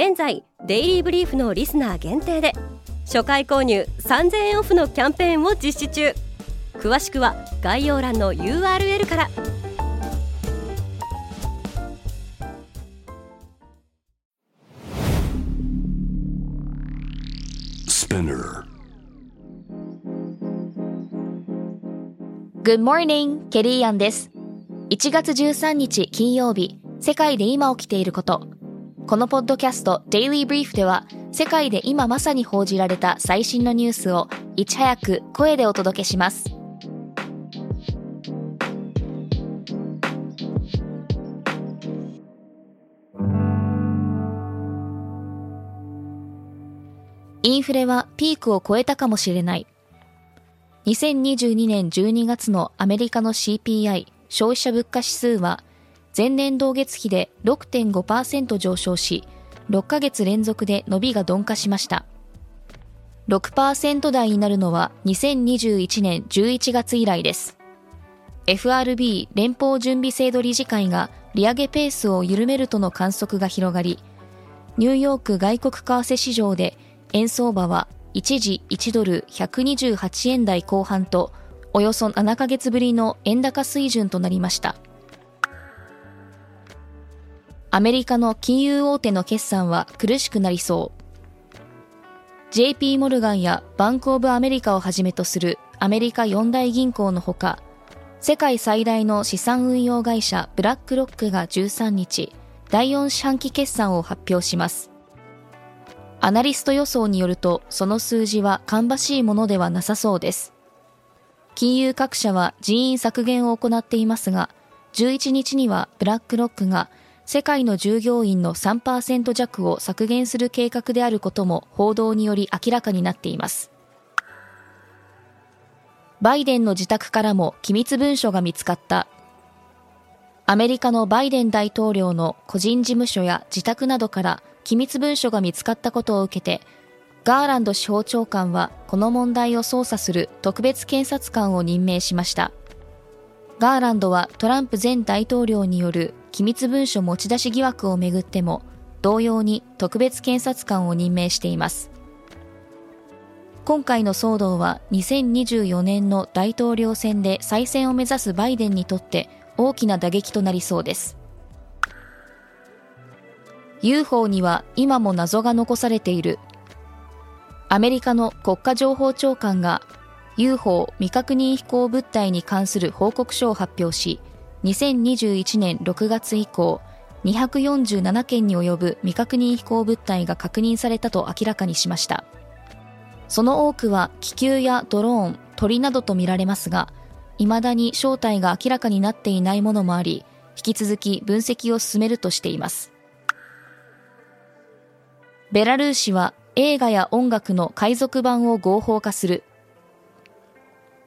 現在デイリーブリーフのリスナー限定で初回購入3000円オフのキャンペーンを実施中。詳しくは概要欄の URL から。Good morning, ケリーアンです。1月13日金曜日世界で今起きていることこのポッドキャスト Daily Brief では世界で今まさに報じられた最新のニュースをいち早く声でお届けします。インフレはピークを超えたかもしれない。2022年12月のアメリカの CPI 消費者物価指数は前年同月比で6.5%上昇し、6ヶ月連続で伸びが鈍化しました。6%台になるのは2021年11月以来です。FRB 連邦準備制度理事会が利上げペースを緩めるとの観測が広がり、ニューヨーク外国為替市場で円相場は一時1ドル128円台後半とおよそ7ヶ月ぶりの円高水準となりました。アメリカの金融大手の決算は苦しくなりそう。JP モルガンやバンクオブアメリカをはじめとするアメリカ四大銀行のほか、世界最大の資産運用会社ブラックロックが13日、第4四半期決算を発表します。アナリスト予想によると、その数字は芳しいものではなさそうです。金融各社は人員削減を行っていますが、11日にはブラックロックが世界の従業員の3%弱を削減する計画であることも報道により明らかになっています。バイデンの自宅からも機密文書が見つかった。アメリカのバイデン大統領の個人事務所や自宅などから機密文書が見つかったことを受けて、ガーランド司法長官はこの問題を捜査する特別検察官を任命しました。ガーランドはトランプ前大統領による機密文書持ち出し疑惑をめぐっても同様に特別検察官を任命しています。今回の騒動は2024年の大統領選で再選を目指すバイデンにとって大きな打撃となりそうです。UFO には今も謎が残されている。アメリカの国家情報長官が UFO 未確認飛行物体に関する報告書を発表し2021年6月以降247件に及ぶ未確認飛行物体が確認されたと明らかにしました。その多くは気球やドローン鳥などとみられますが未だに正体が明らかになっていないものもあり引き続き分析を進めるとしています。ベラルーシは映画や音楽の海賊版を合法化する。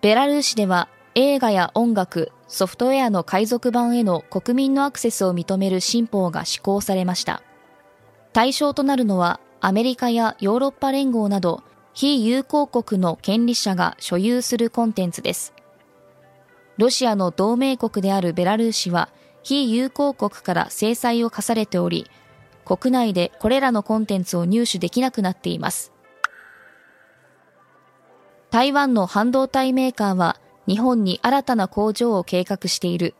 ベラルーシでは映画や音楽ソフトウェアの海賊版への国民のアクセスを認める新法が施行されました。対象となるのはアメリカやヨーロッパ連合など非友好国の権利者が所有するコンテンツです。ロシアの同盟国であるベラルーシは非友好国から制裁を課されており、国内でこれらのコンテンツを入手できなくなっています。台湾の半導体メーカーは日本に新たな工場を計画している。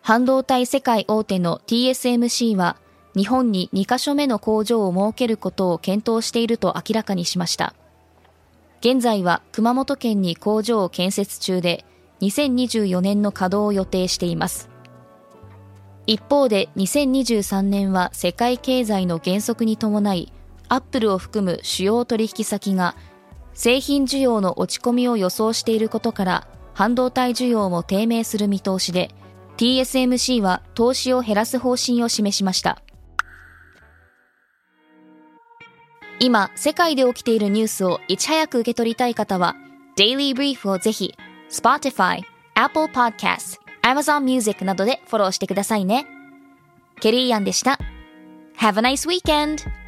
半導体世界大手の TSMC は日本に2カ所目の工場を設けることを検討していると明らかにしました。現在は熊本県に工場を建設中で2024年の稼働を予定しています。一方で2023年は世界経済の減速に伴い、アップルを含む主要取引先が製品需要の落ち込みを予想していることから半導体需要も低迷する見通しで TSMC は投資を減らす方針を示しました今、世界で起きているニュースをいち早く受け取りたい方は、Daily Brief をぜひ、Spotify、Apple Podcast、Amazon Music などでフォローしてくださいね。ケリーアンでした。Have a nice weekend!